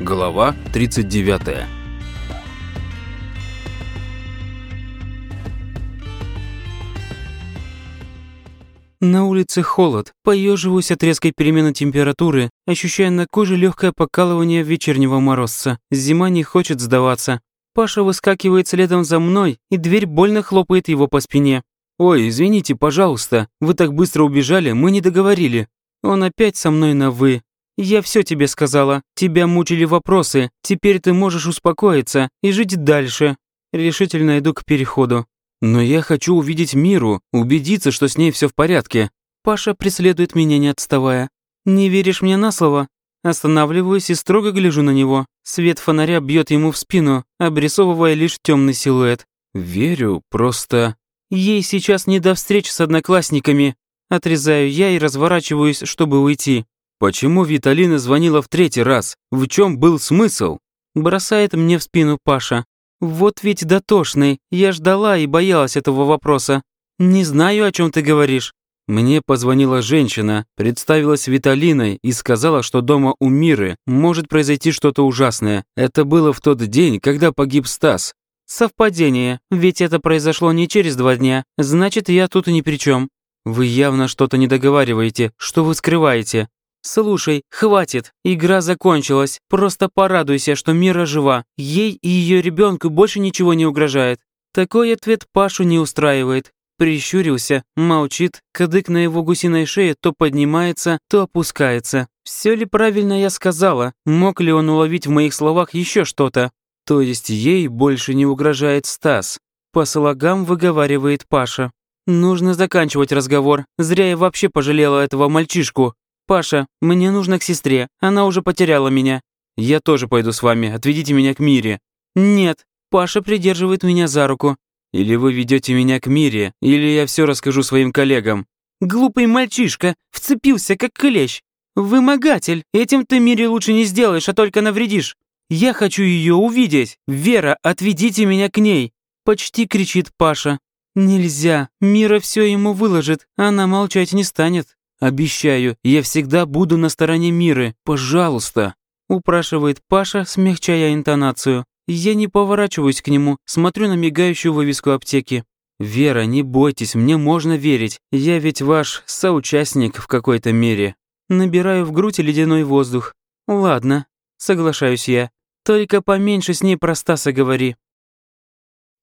Глава 39 На улице холод, поеживаюсь от резкой перемены температуры, ощущая на коже легкое покалывание вечернего морозца. Зима не хочет сдаваться. Паша выскакивает следом за мной, и дверь больно хлопает его по спине. «Ой, извините, пожалуйста, вы так быстро убежали, мы не договорили». Он опять со мной на «вы». «Я все тебе сказала, тебя мучили вопросы, теперь ты можешь успокоиться и жить дальше». Решительно иду к переходу. Но я хочу увидеть Миру, убедиться, что с ней все в порядке. Паша преследует меня, не отставая. «Не веришь мне на слово?» Останавливаюсь и строго гляжу на него. Свет фонаря бьет ему в спину, обрисовывая лишь темный силуэт. «Верю, просто...» Ей сейчас не до встреч с одноклассниками. Отрезаю я и разворачиваюсь, чтобы уйти. «Почему Виталина звонила в третий раз? В чем был смысл?» Бросает мне в спину Паша. «Вот ведь дотошный. Я ждала и боялась этого вопроса. Не знаю, о чем ты говоришь». Мне позвонила женщина, представилась Виталиной и сказала, что дома у Миры может произойти что-то ужасное. Это было в тот день, когда погиб Стас. «Совпадение, ведь это произошло не через два дня, значит, я тут ни при чем. Вы явно что-то не договариваете, что вы скрываете. «Слушай, хватит, игра закончилась. Просто порадуйся, что Мира жива. Ей и ее ребенку больше ничего не угрожает». Такой ответ Пашу не устраивает. Прищурился, молчит, кадык на его гусиной шее то поднимается, то опускается. Все ли правильно я сказала? Мог ли он уловить в моих словах еще что-то? То есть ей больше не угрожает Стас. По слогам выговаривает Паша. Нужно заканчивать разговор. Зря я вообще пожалела этого мальчишку. «Паша, мне нужно к сестре, она уже потеряла меня». «Я тоже пойду с вами, отведите меня к Мире». «Нет, Паша придерживает меня за руку». «Или вы ведете меня к Мире, или я все расскажу своим коллегам». «Глупый мальчишка, вцепился как клещ. Вымогатель, этим ты Мире лучше не сделаешь, а только навредишь. Я хочу ее увидеть. Вера, отведите меня к ней». Почти кричит Паша. «Нельзя, Мира все ему выложит, она молчать не станет». «Обещаю, я всегда буду на стороне Миры, пожалуйста!» упрашивает Паша, смягчая интонацию. Я не поворачиваюсь к нему, смотрю на мигающую вывеску аптеки. «Вера, не бойтесь, мне можно верить. Я ведь ваш соучастник в какой-то мере». Набираю в грудь ледяной воздух. «Ладно», — соглашаюсь я. «Только поменьше с ней про Стаса говори».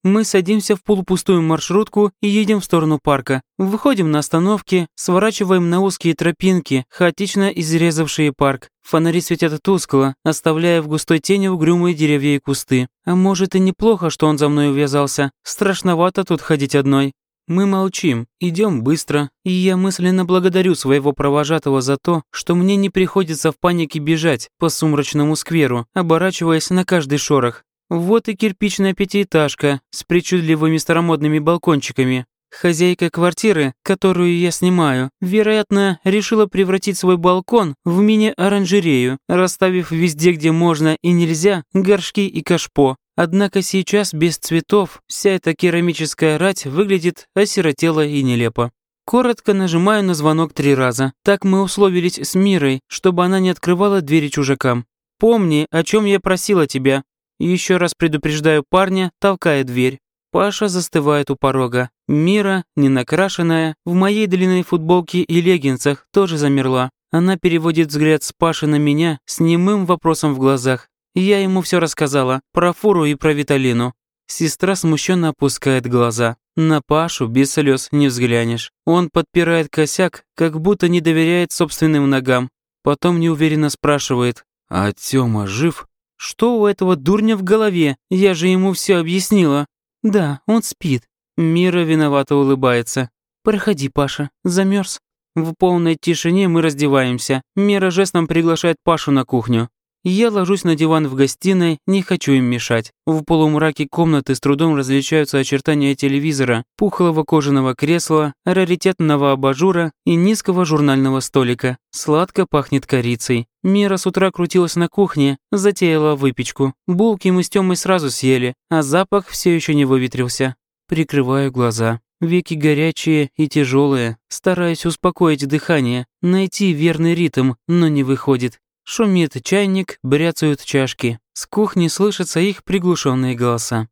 Мы садимся в полупустую маршрутку и едем в сторону парка. Выходим на остановке, сворачиваем на узкие тропинки, хаотично изрезавшие парк. Фонари светят тускло, оставляя в густой тени угрюмые деревья и кусты. А может и неплохо, что он за мной увязался. Страшновато тут ходить одной. Мы молчим, идем быстро, и я мысленно благодарю своего провожатого за то, что мне не приходится в панике бежать по сумрачному скверу, оборачиваясь на каждый шорох. Вот и кирпичная пятиэтажка с причудливыми старомодными балкончиками. Хозяйка квартиры, которую я снимаю, вероятно, решила превратить свой балкон в мини-оранжерею, расставив везде, где можно и нельзя, горшки и кашпо. Однако сейчас без цветов вся эта керамическая рать выглядит осиротело и нелепо. Коротко нажимаю на звонок три раза. Так мы условились с Мирой, чтобы она не открывала двери чужакам. «Помни, о чем я просила тебя. Еще раз предупреждаю парня, толкая дверь. Паша застывает у порога. Мира, ненакрашенная, в моей длинной футболке и леггинсах, тоже замерла. Она переводит взгляд с Паши на меня с немым вопросом в глазах. Я ему все рассказала, про фуру и про Виталину. Сестра смущенно опускает глаза. На Пашу без слез не взглянешь. Он подпирает косяк, как будто не доверяет собственным ногам. Потом неуверенно спрашивает. «А Тёма жив?» Что у этого дурня в голове? Я же ему все объяснила. Да, он спит. Мира виновато улыбается. Проходи, Паша, замерз. В полной тишине мы раздеваемся. Мира жестом приглашает Пашу на кухню. Я ложусь на диван в гостиной, не хочу им мешать. В полумраке комнаты с трудом различаются очертания телевизора, пухлого кожаного кресла, раритетного абажура и низкого журнального столика. Сладко пахнет корицей. Мира с утра крутилась на кухне, затеяла выпечку. Булки мы с Тёмой сразу съели, а запах все еще не выветрился. Прикрываю глаза. Веки горячие и тяжелые, стараюсь успокоить дыхание, найти верный ритм, но не выходит. Шумит чайник, бряцают чашки. С кухни слышатся их приглушенные голоса.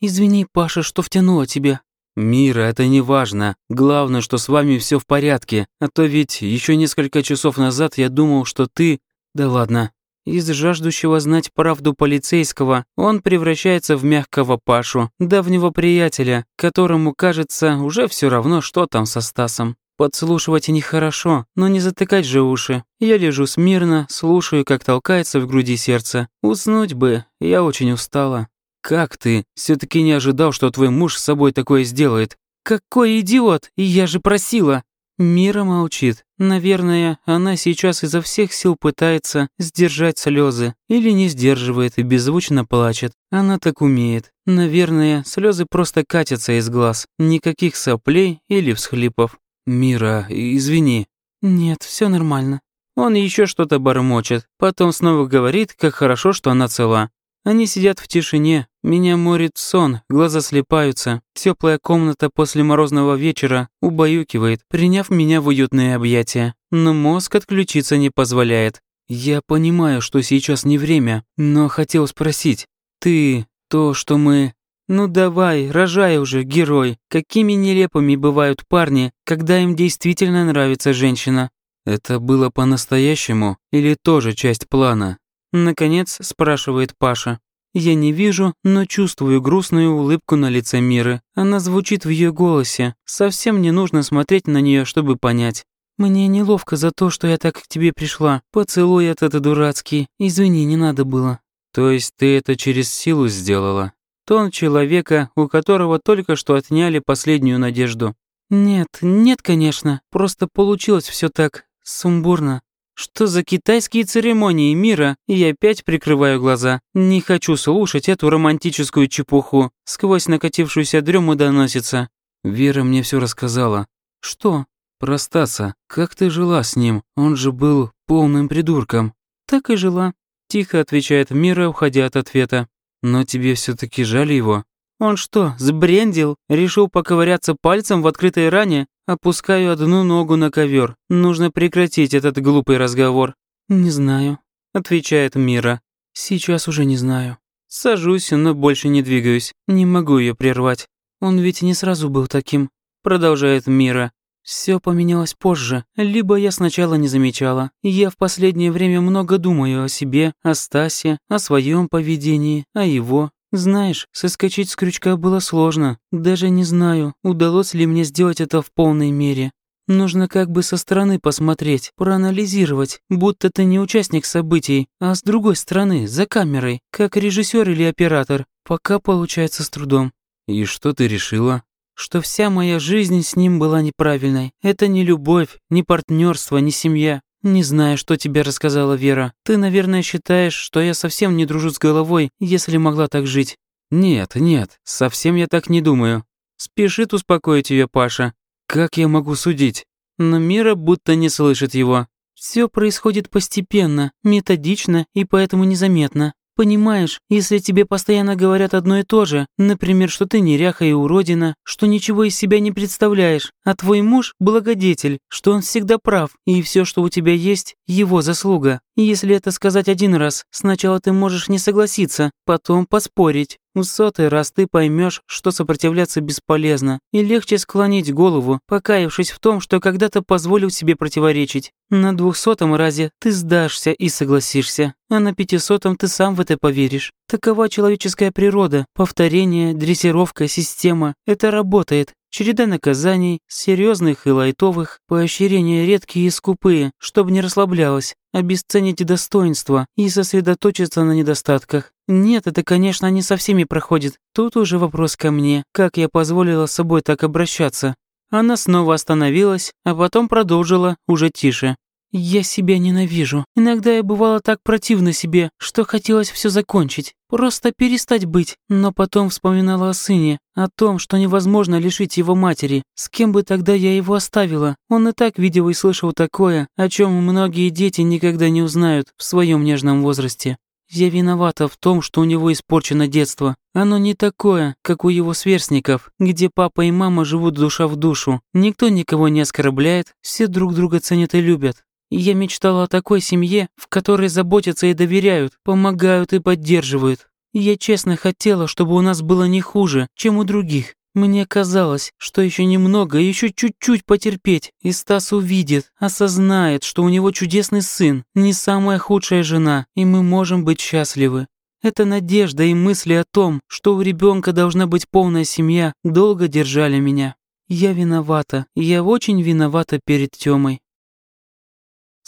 «Извини, Паша, что втянула тебя». «Мира, это не важно. Главное, что с вами все в порядке. А то ведь еще несколько часов назад я думал, что ты... Да ладно, из жаждущего знать правду полицейского он превращается в мягкого Пашу, давнего приятеля, которому кажется уже все равно, что там со Стасом. Подслушивать нехорошо, но не затыкать же уши. Я лежу смирно, слушаю, как толкается в груди сердце. Уснуть бы, я очень устала. «Как ты? все таки не ожидал, что твой муж с собой такое сделает». «Какой идиот! Я же просила!» Мира молчит. Наверное, она сейчас изо всех сил пытается сдержать слезы или не сдерживает и беззвучно плачет. Она так умеет. Наверное, слезы просто катятся из глаз. Никаких соплей или всхлипов. «Мира, извини». «Нет, все нормально». Он еще что-то бормочет, потом снова говорит, как хорошо, что она цела. Они сидят в тишине, меня морит сон, глаза слепаются. Теплая комната после морозного вечера убаюкивает, приняв меня в уютные объятия. Но мозг отключиться не позволяет. Я понимаю, что сейчас не время, но хотел спросить. Ты, то, что мы... Ну давай, рожай уже, герой. Какими нелепыми бывают парни, когда им действительно нравится женщина. Это было по-настоящему или тоже часть плана? Наконец спрашивает Паша. Я не вижу, но чувствую грустную улыбку на лице Миры. Она звучит в ее голосе. Совсем не нужно смотреть на нее, чтобы понять. «Мне неловко за то, что я так к тебе пришла. Поцелуй этот дурацкий. Извини, не надо было». «То есть ты это через силу сделала?» Тон человека, у которого только что отняли последнюю надежду. «Нет, нет, конечно. Просто получилось все так сумбурно. Что за китайские церемонии мира? Я опять прикрываю глаза. Не хочу слушать эту романтическую чепуху. Сквозь накатившуюся дрему доносится. Вера мне все рассказала. Что? Про Стаса. Как ты жила с ним? Он же был полным придурком. Так и жила. Тихо отвечает Мира, уходя от ответа. Но тебе все таки жаль его? Он что, сбрендил? Решил поковыряться пальцем в открытой ране? Опускаю одну ногу на ковер. Нужно прекратить этот глупый разговор. Не знаю, отвечает Мира. Сейчас уже не знаю. Сажусь, но больше не двигаюсь. Не могу ее прервать. Он ведь не сразу был таким, продолжает Мира. Все поменялось позже, либо я сначала не замечала. Я в последнее время много думаю о себе, о Стасе, о своем поведении, о его. Знаешь, соскочить с крючка было сложно. Даже не знаю, удалось ли мне сделать это в полной мере. Нужно как бы со стороны посмотреть, проанализировать, будто ты не участник событий, а с другой стороны, за камерой, как режиссер или оператор. Пока получается с трудом. И что ты решила? Что вся моя жизнь с ним была неправильной. Это не любовь, не партнерство, не семья. «Не знаю, что тебе рассказала Вера. Ты, наверное, считаешь, что я совсем не дружу с головой, если могла так жить». «Нет, нет, совсем я так не думаю». Спешит успокоить ее Паша. «Как я могу судить?» Но Мира будто не слышит его. Все происходит постепенно, методично и поэтому незаметно. Понимаешь, если тебе постоянно говорят одно и то же, например, что ты неряха и уродина, что ничего из себя не представляешь, а твой муж – благодетель, что он всегда прав, и все, что у тебя есть – его заслуга. Если это сказать один раз, сначала ты можешь не согласиться, потом поспорить, в сотый раз ты поймешь, что сопротивляться бесполезно, и легче склонить голову, покаявшись в том, что когда-то позволил себе противоречить. На двухсотом разе ты сдашься и согласишься, а на пятисотом ты сам в это поверишь. Такова человеческая природа. Повторение, дрессировка, система. Это работает. Череда наказаний, серьезных и лайтовых, поощрения редкие и скупые, чтобы не расслаблялась, обесценить достоинства и сосредоточиться на недостатках. Нет, это, конечно, не со всеми проходит. Тут уже вопрос ко мне, как я позволила с собой так обращаться. Она снова остановилась, а потом продолжила, уже тише. Я себя ненавижу. Иногда я бывала так противна себе, что хотелось все закончить, просто перестать быть. Но потом вспоминала о сыне, о том, что невозможно лишить его матери. С кем бы тогда я его оставила? Он и так видел и слышал такое, о чем многие дети никогда не узнают в своем нежном возрасте. Я виновата в том, что у него испорчено детство. Оно не такое, как у его сверстников, где папа и мама живут душа в душу. Никто никого не оскорбляет, все друг друга ценят и любят. Я мечтала о такой семье, в которой заботятся и доверяют, помогают и поддерживают. Я честно хотела, чтобы у нас было не хуже, чем у других. Мне казалось, что еще немного, еще чуть-чуть потерпеть, и Стас увидит, осознает, что у него чудесный сын, не самая худшая жена, и мы можем быть счастливы. Эта надежда и мысли о том, что у ребенка должна быть полная семья, долго держали меня. Я виновата, я очень виновата перед Тёмой.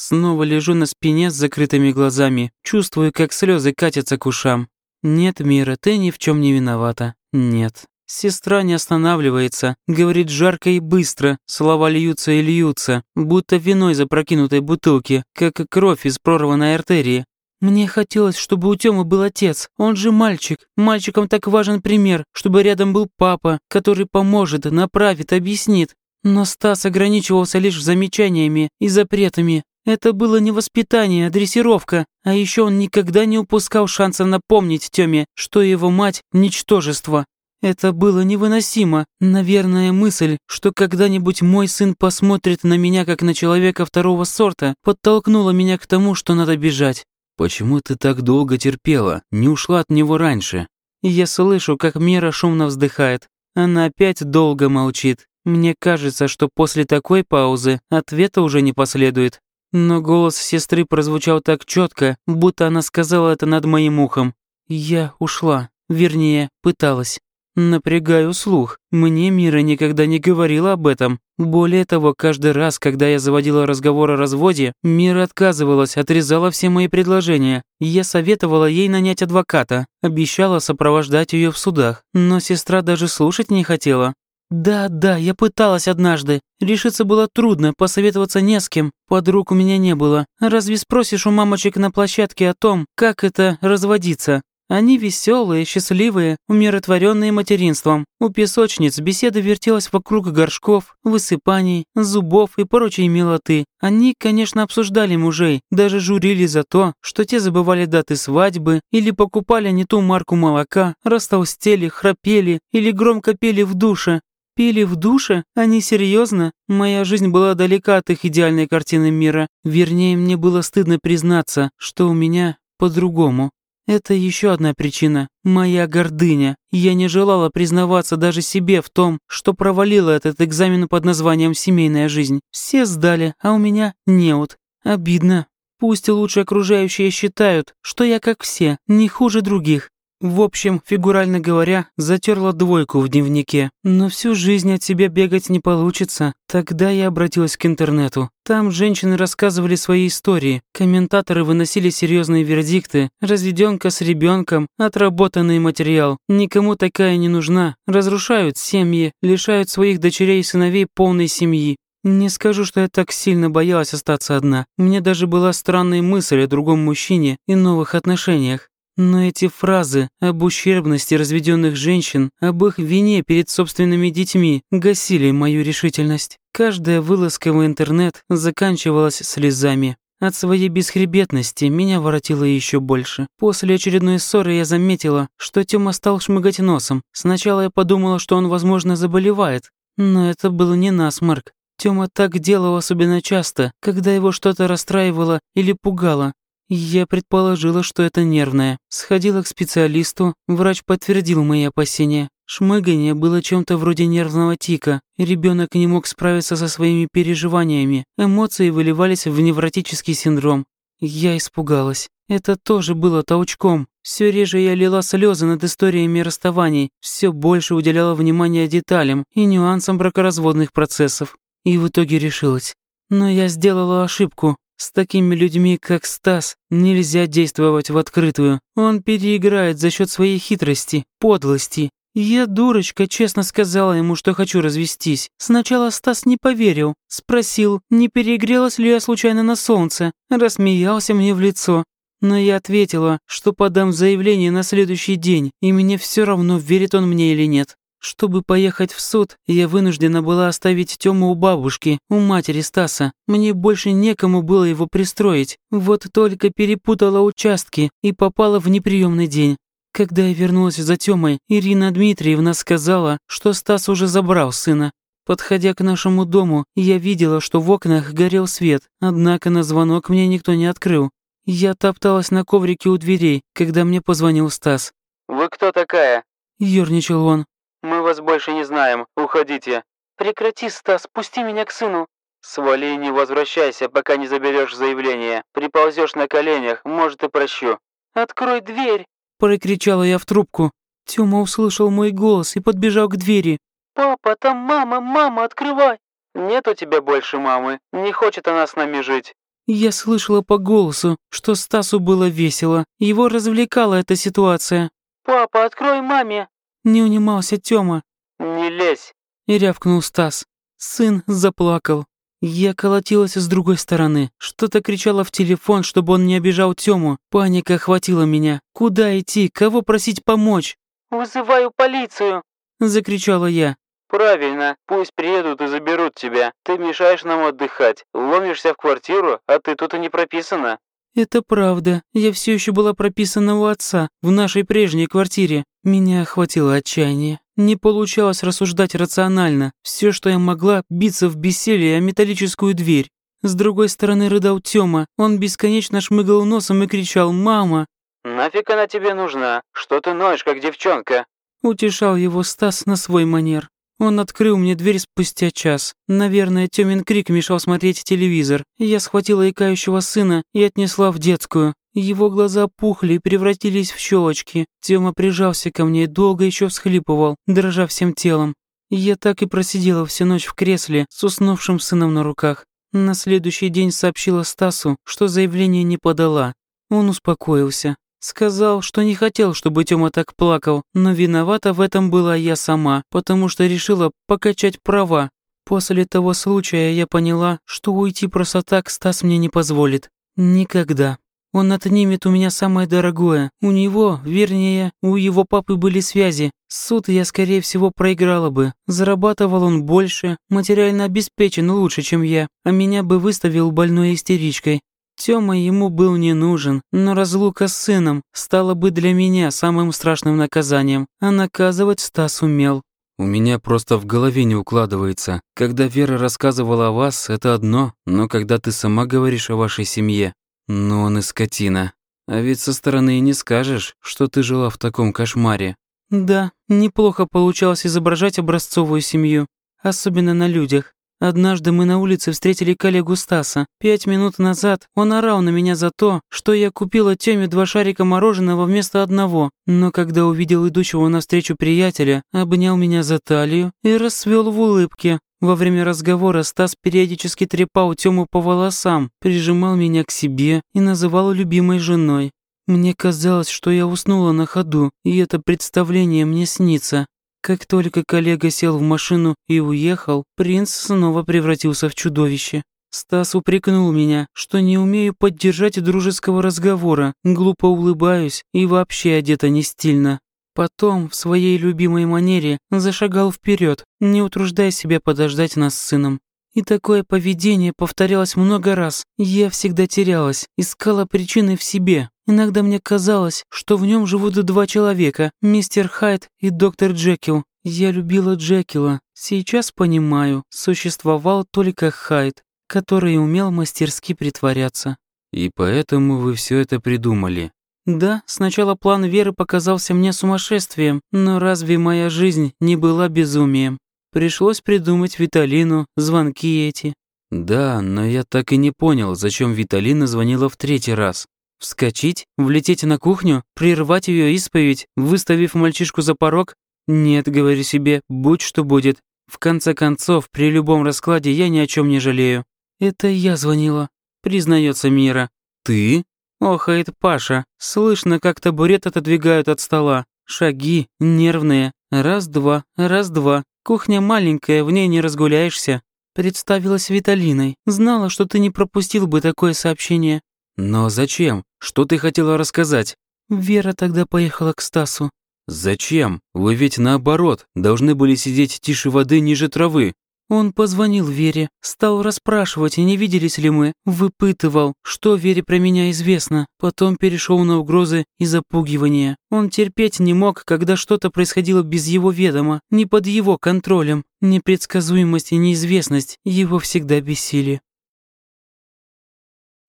Снова лежу на спине с закрытыми глазами, чувствую, как слезы катятся к ушам. Нет, Мира, ты ни в чем не виновата. Нет. Сестра не останавливается, говорит жарко и быстро, слова льются и льются, будто вино из опрокинутой бутылки, как кровь из прорванной артерии. Мне хотелось, чтобы у Тёмы был отец, он же мальчик. Мальчикам так важен пример, чтобы рядом был папа, который поможет, направит, объяснит. Но Стас ограничивался лишь замечаниями и запретами. Это было не воспитание, а дрессировка. А еще он никогда не упускал шанса напомнить Тёме, что его мать – ничтожество, это было невыносимо. Наверное, мысль, что когда-нибудь мой сын посмотрит на меня как на человека второго сорта, подтолкнула меня к тому, что надо бежать. «Почему ты так долго терпела? Не ушла от него раньше?» Я слышу, как Мира шумно вздыхает. Она опять долго молчит. Мне кажется, что после такой паузы ответа уже не последует. Но голос сестры прозвучал так четко, будто она сказала это над моим ухом. Я ушла. Вернее, пыталась. Напрягаю слух. Мне Мира никогда не говорила об этом. Более того, каждый раз, когда я заводила разговор о разводе, Мира отказывалась, отрезала все мои предложения. Я советовала ей нанять адвоката, обещала сопровождать ее в судах, но сестра даже слушать не хотела. «Да, да, я пыталась однажды. Решиться было трудно, посоветоваться не с кем. Подруг у меня не было. Разве спросишь у мамочек на площадке о том, как это разводиться? Они веселые, счастливые, умиротворенные материнством. У песочниц беседа вертелась вокруг горшков, высыпаний, зубов и прочей милоты. Они, конечно, обсуждали мужей, даже журили за то, что те забывали даты свадьбы или покупали не ту марку молока, растолстели, храпели или громко пели в душе. Пели в душе? Они серьезно? Моя жизнь была далека от их идеальной картины мира. Вернее, мне было стыдно признаться, что у меня по-другому. Это еще одна причина. Моя гордыня. Я не желала признаваться даже себе в том, что провалила этот экзамен под названием «семейная жизнь». Все сдали, а у меня неуд. Обидно. Пусть лучше окружающие считают, что я как все, не хуже других. В общем, фигурально говоря, затерла двойку в дневнике. Но всю жизнь от себя бегать не получится. Тогда я обратилась к интернету. Там женщины рассказывали свои истории, комментаторы выносили серьезные вердикты, разведенка с ребенком, отработанный материал. Никому такая не нужна. Разрушают семьи, лишают своих дочерей и сыновей полной семьи. Не скажу, что я так сильно боялась остаться одна. Мне даже была странная мысль о другом мужчине и новых отношениях. Но эти фразы об ущербности разведенных женщин, об их вине перед собственными детьми гасили мою решительность. Каждая вылазка в интернет заканчивалась слезами. От своей бесхребетности меня воротило еще больше. После очередной ссоры я заметила, что Тёма стал шмыгать носом. Сначала я подумала, что он, возможно, заболевает. Но это был не насморк. Тёма так делал особенно часто, когда его что-то расстраивало или пугало. Я предположила, что это нервное. Сходила к специалисту, врач подтвердил мои опасения. Шмыгание было чем-то вроде нервного тика. Ребенок не мог справиться со своими переживаниями. Эмоции выливались в невротический синдром. Я испугалась. Это тоже было толчком. Все реже я лила слезы над историями расставаний, все больше уделяла внимания деталям и нюансам бракоразводных процессов. И в итоге решилась. Но я сделала ошибку. С такими людьми, как Стас, нельзя действовать в открытую. Он переиграет за счет своей хитрости, подлости. Я, дурочка, честно сказала ему, что хочу развестись. Сначала Стас не поверил. Спросил, не перегрелась ли я случайно на солнце. Рассмеялся мне в лицо. Но я ответила, что подам заявление на следующий день, и мне все равно, верит он мне или нет. Чтобы поехать в суд, я вынуждена была оставить Тёму у бабушки, у матери Стаса. Мне больше некому было его пристроить. Вот только перепутала участки и попала в неприемный день. Когда я вернулась за Тёмой, Ирина Дмитриевна сказала, что Стас уже забрал сына. Подходя к нашему дому, я видела, что в окнах горел свет, однако на звонок мне никто не открыл. Я топталась на коврике у дверей, когда мне позвонил Стас. «Вы кто такая?» – ёрничал он. «Мы вас больше не знаем. Уходите». «Прекрати, Стас, пусти меня к сыну». «Свали и не возвращайся, пока не заберешь заявление. Приползешь на коленях, может и прощу». «Открой дверь!» – прокричала я в трубку. Тёма услышал мой голос и подбежал к двери. «Папа, там мама, мама, открывай!» «Нет у тебя больше мамы, не хочет она с нами жить». Я слышала по голосу, что Стасу было весело, его развлекала эта ситуация. «Папа, открой маме!» Не унимался Тёма. «Не лезь!» И рявкнул Стас. Сын заплакал. Я колотилась с другой стороны. Что-то кричала в телефон, чтобы он не обижал Тёму. Паника охватила меня. Куда идти? Кого просить помочь? «Вызываю полицию!» Закричала я. «Правильно, пусть приедут и заберут тебя. Ты мешаешь нам отдыхать. Ломишься в квартиру, а ты тут и не прописана». «Это правда. Я все еще была прописана у отца, в нашей прежней квартире. Меня охватило отчаяние. Не получалось рассуждать рационально. Все, что я могла, биться в бессилие о металлическую дверь. С другой стороны рыдал Тёма. Он бесконечно шмыгал носом и кричал «Мама!». «Нафиг она тебе нужна? Что ты ноешь, как девчонка?» Утешал его Стас на свой манер. Он открыл мне дверь спустя час. Наверное, Тёмин крик мешал смотреть телевизор. Я схватила икающего сына и отнесла в детскую. Его глаза пухли и превратились в щелочки. Тёма прижался ко мне и долго еще всхлипывал, дрожа всем телом. Я так и просидела всю ночь в кресле с уснувшим сыном на руках. На следующий день сообщила Стасу, что заявление не подала. Он успокоился. Сказал, что не хотел, чтобы Тёма так плакал, но виновата в этом была я сама, потому что решила покачать права. После того случая я поняла, что уйти просто так Стас мне не позволит. Никогда. Он отнимет у меня самое дорогое. У него, вернее, у его папы были связи. Суд я, скорее всего, проиграла бы. Зарабатывал он больше, материально обеспечен лучше, чем я, а меня бы выставил больной истеричкой. Тёма ему был не нужен, но разлука с сыном стала бы для меня самым страшным наказанием, а наказывать Стас умел. У меня просто в голове не укладывается. Когда Вера рассказывала о вас, это одно, но когда ты сама говоришь о вашей семье, ну он и скотина. А ведь со стороны и не скажешь, что ты жила в таком кошмаре. Да, неплохо получалось изображать образцовую семью, особенно на людях. Однажды мы на улице встретили коллегу Стаса. Пять минут назад он орал на меня за то, что я купила Тёме два шарика мороженого вместо одного, но когда увидел идущего навстречу приятеля, обнял меня за талию и расцвел в улыбке. Во время разговора Стас периодически трепал Тёму по волосам, прижимал меня к себе и называл любимой женой. Мне казалось, что я уснула на ходу, и это представление мне снится. Как только коллега сел в машину и уехал, принц снова превратился в чудовище. Стас упрекнул меня, что не умею поддержать дружеского разговора, глупо улыбаюсь и вообще одета не стильно. Потом, в своей любимой манере, зашагал вперед, не утруждая себя подождать нас с сыном. И такое поведение повторялось много раз. Я всегда терялась, искала причины в себе. Иногда мне казалось, что в нем живут два человека, мистер Хайд и доктор Джекил. Я любила Джекила. Сейчас понимаю, существовал только Хайд, который умел мастерски притворяться. И поэтому вы все это придумали. Да, сначала план Веры показался мне сумасшествием, но разве моя жизнь не была безумием? Пришлось придумать Виталину, звонки эти. Да, но я так и не понял, зачем Виталина звонила в третий раз. Вскочить, влететь на кухню, прервать ее исповедь, выставив мальчишку за порог? Нет, говорю себе, будь что будет. В конце концов, при любом раскладе я ни о чем не жалею. Это я звонила, признается Мира. Ты? Охает Паша. Слышно, как табурет отодвигают от стола. Шаги, нервные. Раз-два, раз-два. Кухня маленькая, в ней не разгуляешься. Представилась Виталиной. Знала, что ты не пропустил бы такое сообщение. Но зачем? Что ты хотела рассказать? Вера тогда поехала к Стасу. Зачем? Вы ведь наоборот, должны были сидеть тише воды ниже травы. Он позвонил Вере, стал расспрашивать, не виделись ли мы, выпытывал, что Вере про меня известно, потом перешел на угрозы и запугивания. Он терпеть не мог, когда что-то происходило без его ведома, не под его контролем. Непредсказуемость и неизвестность его всегда бесили.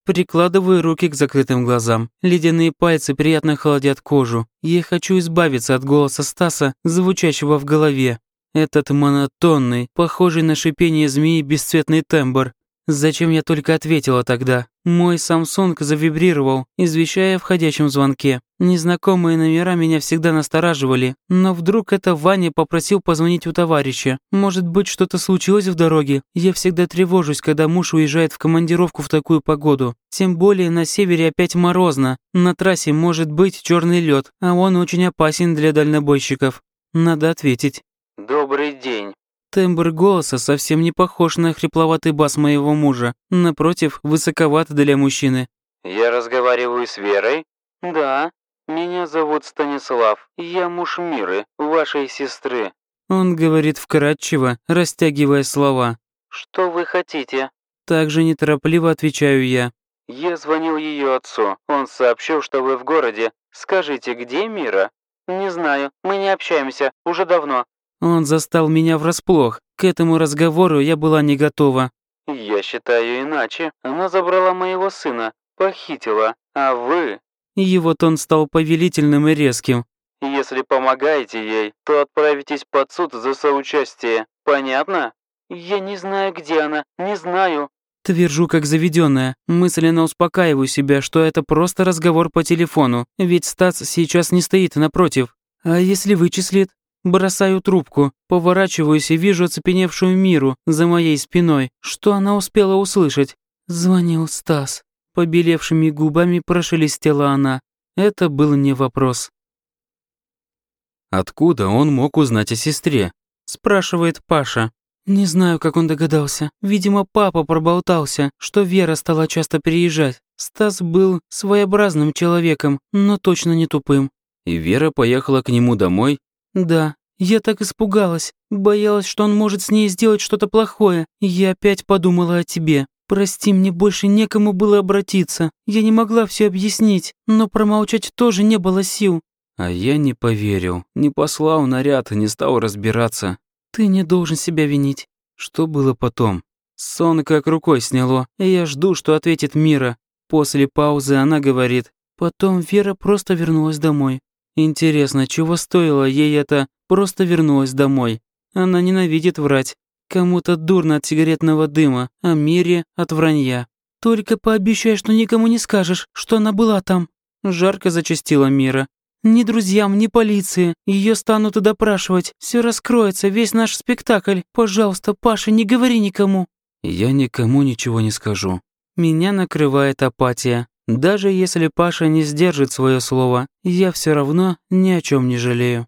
Прикладываю руки к закрытым глазам. Ледяные пальцы приятно холодят кожу. Я хочу избавиться от голоса Стаса, звучащего в голове. Этот монотонный, похожий на шипение змеи бесцветный тембр. Зачем я только ответила тогда? Мой Samsung завибрировал, извещая о входящем звонке. Незнакомые номера меня всегда настораживали, но вдруг это Ваня попросил позвонить у товарища. Может быть, что-то случилось в дороге? Я всегда тревожусь, когда муж уезжает в командировку в такую погоду. Тем более на севере опять морозно. На трассе может быть черный лед, а он очень опасен для дальнобойщиков. Надо ответить. «Добрый день». Тембр голоса совсем не похож на хрипловатый бас моего мужа. Напротив, высоковат для мужчины. «Я разговариваю с Верой?» «Да». «Меня зовут Станислав. Я муж Миры, вашей сестры». Он говорит вкратчиво, растягивая слова. «Что вы хотите?» Также неторопливо отвечаю я. «Я звонил ее отцу. Он сообщил, что вы в городе. Скажите, где Мира?» «Не знаю. Мы не общаемся. Уже давно. Он застал меня врасплох. К этому разговору я была не готова. «Я считаю иначе. Она забрала моего сына, похитила, а вы...» Его тон стал повелительным и резким. «Если помогаете ей, то отправитесь под суд за соучастие. Понятно?» «Я не знаю, где она, не знаю». Твержу как заведенная, мысленно успокаиваю себя, что это просто разговор по телефону, ведь Стас сейчас не стоит напротив. А если вычислит? Бросаю трубку, поворачиваюсь и вижу оцепеневшую Миру за моей спиной. Что она успела услышать? Звонил Стас. Побелевшими губами прошелестела она. Это был не вопрос. «Откуда он мог узнать о сестре?» спрашивает Паша. Не знаю, как он догадался. Видимо, папа проболтался, что Вера стала часто приезжать. Стас был своеобразным человеком, но точно не тупым. И Вера поехала к нему домой «Да, я так испугалась. Боялась, что он может с ней сделать что-то плохое. Я опять подумала о тебе. Прости, мне больше некому было обратиться. Я не могла все объяснить, но промолчать тоже не было сил». А я не поверил, не послал наряд и не стал разбираться. «Ты не должен себя винить». Что было потом? Сон как рукой сняло, и я жду, что ответит Мира. После паузы она говорит. Потом Вера просто вернулась домой. Интересно, чего стоило ей это «просто вернулась домой»? Она ненавидит врать. Кому-то дурно от сигаретного дыма, а Мире от вранья. «Только пообещай, что никому не скажешь, что она была там». Жарко зачастила Мира. «Ни друзьям, ни полиции. Ее станут и допрашивать. Все раскроется, весь наш спектакль. Пожалуйста, Паша, не говори никому». «Я никому ничего не скажу». Меня накрывает апатия. Даже если Паша не сдержит свое слово, я все равно ни о чем не жалею.